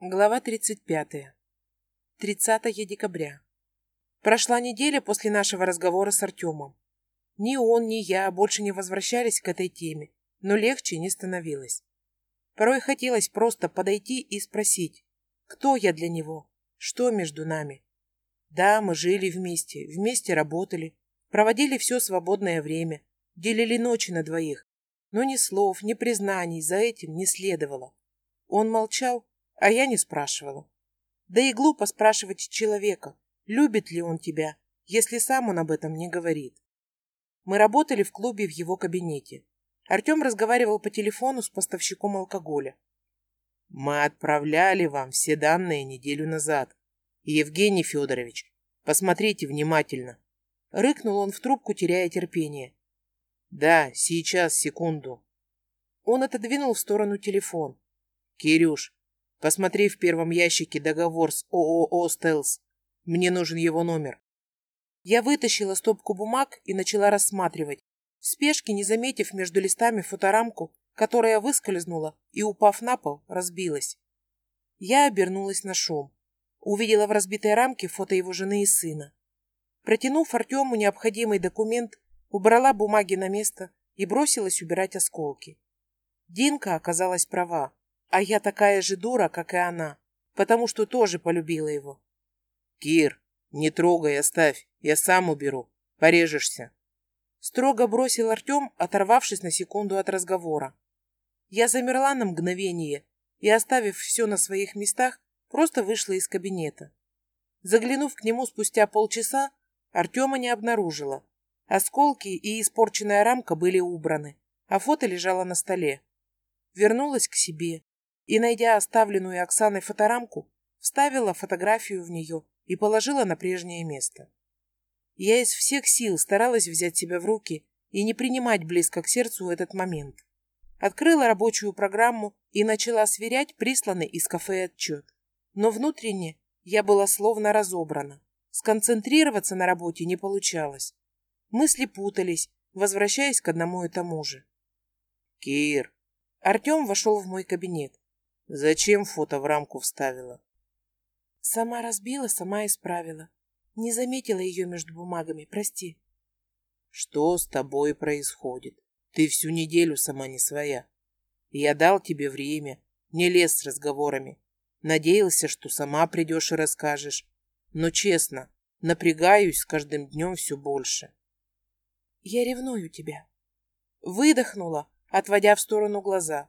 Глава 35. 30 декабря. Прошла неделя после нашего разговора с Артемом. Ни он, ни я больше не возвращались к этой теме, но легче не становилось. Порой хотелось просто подойти и спросить, кто я для него, что между нами. Да, мы жили вместе, вместе работали, проводили все свободное время, делили ночи на двоих, но ни слов, ни признаний за этим не следовало. Он молчал, а я не спрашивала. Да и глупо спрашивать человека, любит ли он тебя, если сам он об этом не говорит. Мы работали в клубе в его кабинете. Артем разговаривал по телефону с поставщиком алкоголя. «Мы отправляли вам все данные неделю назад. Евгений Федорович, посмотрите внимательно». Рыкнул он в трубку, теряя терпение. «Да, сейчас, секунду». Он отодвинул в сторону телефон. «Кирюш, Посмотри в первом ящике договор с ООО «Стелс». Мне нужен его номер. Я вытащила стопку бумаг и начала рассматривать, в спешке не заметив между листами фоторамку, которая выскользнула и, упав на пол, разбилась. Я обернулась на шум. Увидела в разбитой рамке фото его жены и сына. Протянув Артему необходимый документ, убрала бумаги на место и бросилась убирать осколки. Динка оказалась права. А я такая же дура, как и она, потому что тоже полюбила его. Кир, не трогай, оставь, я сам уберу. Порежешься. Строго бросил Артем, оторвавшись на секунду от разговора. Я замерла на мгновение и, оставив все на своих местах, просто вышла из кабинета. Заглянув к нему спустя полчаса, Артема не обнаружила. Осколки и испорченная рамка были убраны, а фото лежало на столе. Вернулась к себе, и, найдя оставленную Оксаной фоторамку, вставила фотографию в нее и положила на прежнее место. Я из всех сил старалась взять себя в руки и не принимать близко к сердцу этот момент. Открыла рабочую программу и начала сверять присланный из кафе отчет. Но внутренне я была словно разобрана. Сконцентрироваться на работе не получалось. Мысли путались, возвращаясь к одному и тому же. «Кир!» Артем вошел в мой кабинет. Зачем фото в рамку вставила? Сама разбила, сама исправила. Не заметила ее между бумагами, прости. Что с тобой происходит? Ты всю неделю сама не своя. Я дал тебе время, не лез с разговорами. Надеялся, что сама придешь и расскажешь. Но честно, напрягаюсь с каждым днем все больше. Я ревную тебя. Выдохнула, отводя в сторону глаза.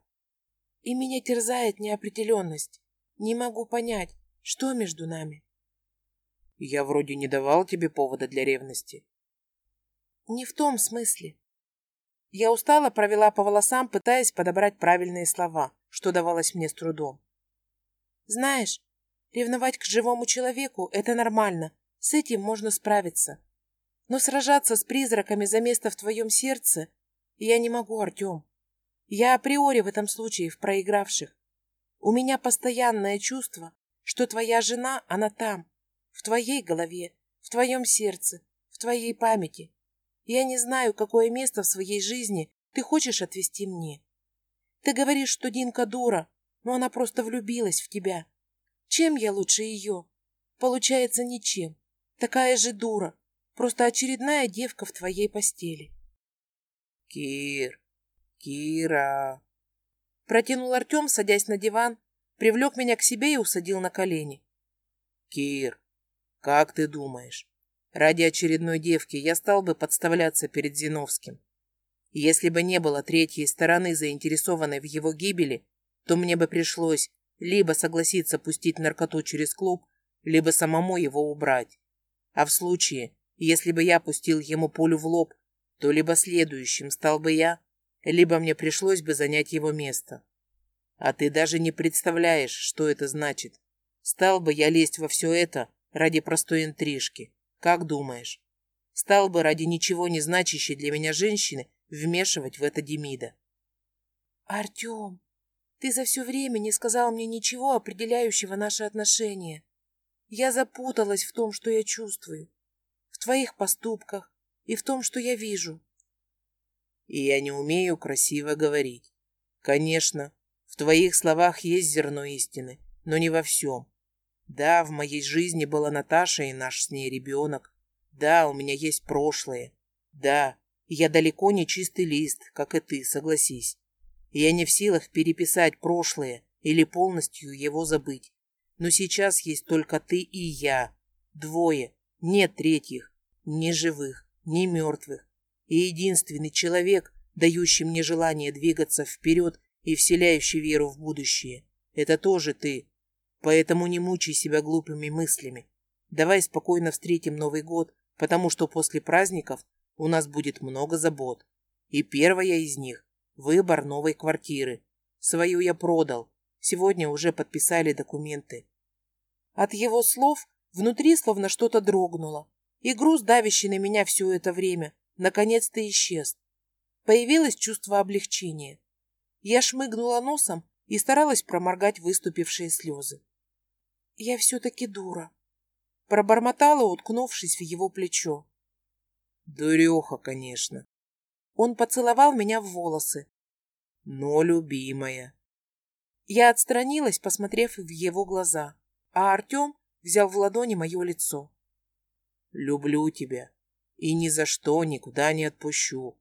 И меня терзает неопределенность. Не могу понять, что между нами. Я вроде не давал тебе повода для ревности. Не в том смысле. Я устало провела по волосам, пытаясь подобрать правильные слова, что давалось мне с трудом. Знаешь, ревновать к живому человеку – это нормально, с этим можно справиться. Но сражаться с призраками за место в твоем сердце я не могу, Артем. Я априори в этом случае в проигравших. У меня постоянное чувство, что твоя жена, она там, в твоей голове, в твоем сердце, в твоей памяти. Я не знаю, какое место в своей жизни ты хочешь отвести мне. Ты говоришь, что Динка дура, но она просто влюбилась в тебя. Чем я лучше ее? Получается, ничем. Такая же дура, просто очередная девка в твоей постели. Кир, «Кира!» Протянул Артем, садясь на диван, привлек меня к себе и усадил на колени. «Кир, как ты думаешь, ради очередной девки я стал бы подставляться перед Зиновским? Если бы не было третьей стороны, заинтересованной в его гибели, то мне бы пришлось либо согласиться пустить наркоту через клуб, либо самому его убрать. А в случае, если бы я пустил ему пулю в лоб, то либо следующим стал бы я, либо мне пришлось бы занять его место. А ты даже не представляешь, что это значит. Стал бы я лезть во все это ради простой интрижки. Как думаешь? Стал бы ради ничего не значащей для меня женщины вмешивать в это Демида? Артем, ты за все время не сказал мне ничего, определяющего наши отношения. Я запуталась в том, что я чувствую, в твоих поступках и в том, что я вижу и я не умею красиво говорить. Конечно, в твоих словах есть зерно истины, но не во всем. Да, в моей жизни была Наташа и наш с ней ребенок. Да, у меня есть прошлое. Да, я далеко не чистый лист, как и ты, согласись. Я не в силах переписать прошлое или полностью его забыть. Но сейчас есть только ты и я. Двое, нет третьих, ни живых, ни мертвых. И единственный человек, дающий мне желание двигаться вперед и вселяющий веру в будущее, это тоже ты. Поэтому не мучай себя глупыми мыслями. Давай спокойно встретим Новый год, потому что после праздников у нас будет много забот. И первая из них – выбор новой квартиры. Свою я продал. Сегодня уже подписали документы. От его слов внутри словно что-то дрогнуло, и груз, давящий на меня все это время, наконец-то исчез. Появилось чувство облегчения. Я шмыгнула носом и старалась проморгать выступившие слезы. Я все-таки дура. Пробормотала, уткнувшись в его плечо. Дуреха, конечно. Он поцеловал меня в волосы. Но любимая. Я отстранилась, посмотрев в его глаза, а Артем взял в ладони мое лицо. Люблю тебя и ни за что никуда не отпущу.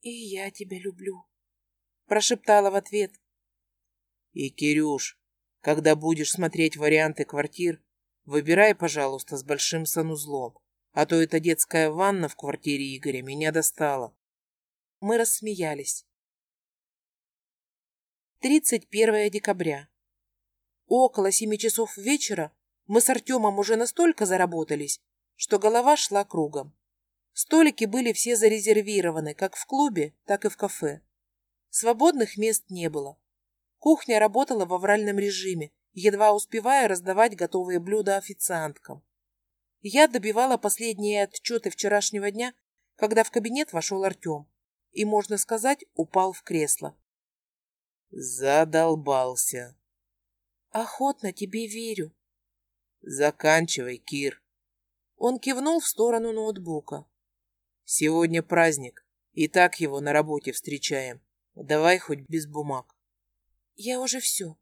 И я тебя люблю, прошептала в ответ. И, Кирюш, когда будешь смотреть варианты квартир, выбирай, пожалуйста, с большим санузлом, а то эта детская ванна в квартире Игоря меня достала. Мы рассмеялись. 31 декабря. Около семи часов вечера мы с Артемом уже настолько заработались, что голова шла кругом. Столики были все зарезервированы, как в клубе, так и в кафе. Свободных мест не было. Кухня работала в авральном режиме, едва успевая раздавать готовые блюда официанткам. Я добивала последние отчеты вчерашнего дня, когда в кабинет вошел Артем и, можно сказать, упал в кресло. Задолбался. Охотно тебе верю. Заканчивай, Кир. Он кивнул в сторону ноутбука. Сегодня праздник, и так его на работе встречаем. Давай хоть без бумаг. Я уже все.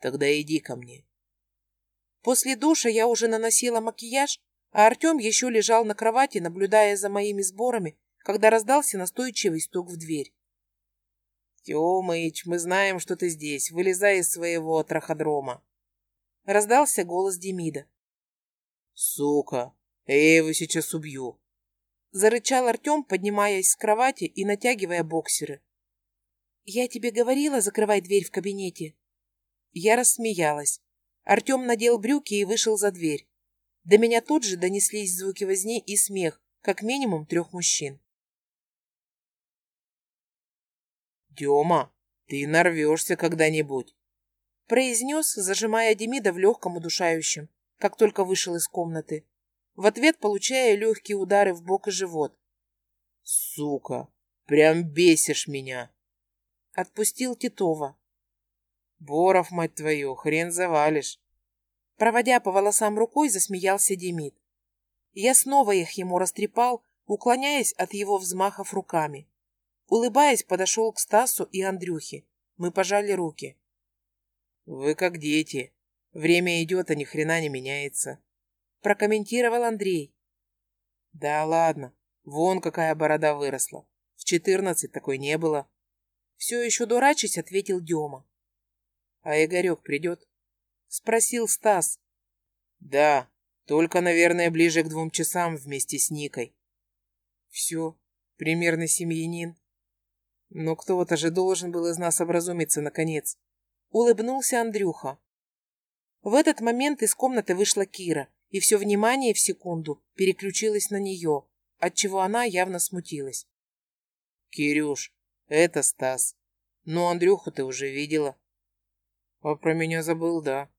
Тогда иди ко мне. После душа я уже наносила макияж, а Артем еще лежал на кровати, наблюдая за моими сборами, когда раздался настойчивый стук в дверь. «Тёмыч, мы знаем, что ты здесь. Вылезай из своего траходрома». Раздался голос Демида. «Сука, я его сейчас убью!» Зарычал Артем, поднимаясь с кровати и натягивая боксеры. «Я тебе говорила, закрывай дверь в кабинете». Я рассмеялась. Артем надел брюки и вышел за дверь. До меня тут же донеслись звуки возни и смех, как минимум трех мужчин. «Дема, ты нарвешься когда-нибудь», произнес, зажимая Демида в легком удушающем как только вышел из комнаты. В ответ получая легкие удары в бок и живот. «Сука, прям бесишь меня!» Отпустил Титова. «Боров, мать твою, хрен завалишь!» Проводя по волосам рукой, засмеялся Демид. Я снова их ему растрепал, уклоняясь от его взмахов руками. Улыбаясь, подошел к Стасу и Андрюхе. Мы пожали руки. «Вы как дети», Время идет, а ни хрена не меняется. Прокомментировал Андрей. Да ладно, вон какая борода выросла. В четырнадцать такой не было. Все еще дурачись, ответил Дема. А Игорек придет? Спросил Стас. Да, только, наверное, ближе к двум часам вместе с Никой. Все, примерный семьянин. Но кто-то же должен был из нас образумиться, наконец. Улыбнулся Андрюха. В этот момент из комнаты вышла Кира, и все внимание в секунду переключилось на нее, отчего она явно смутилась. «Кирюш, это Стас. Ну, Андрюху ты уже видела». «А про меня забыл, да».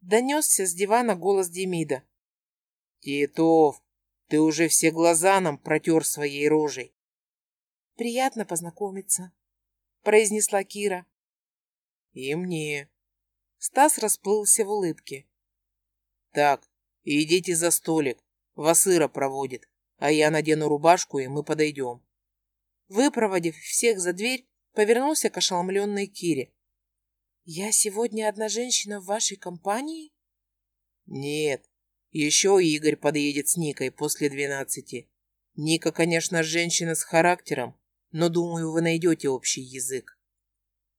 Донесся с дивана голос Демида. «Титов, ты уже все глаза нам протер своей рожей». «Приятно познакомиться», — произнесла Кира. «И мне», Стас расплылся в улыбке. «Так, идите за столик. Васыра проводит, а я надену рубашку, и мы подойдем». Выпроводив всех за дверь, повернулся к ошеломленной Кире. Я сегодня одна женщина в вашей компании? Нет, еще Игорь подъедет с Никой после двенадцати. Ника, конечно, женщина с характером, но, думаю, вы найдете общий язык.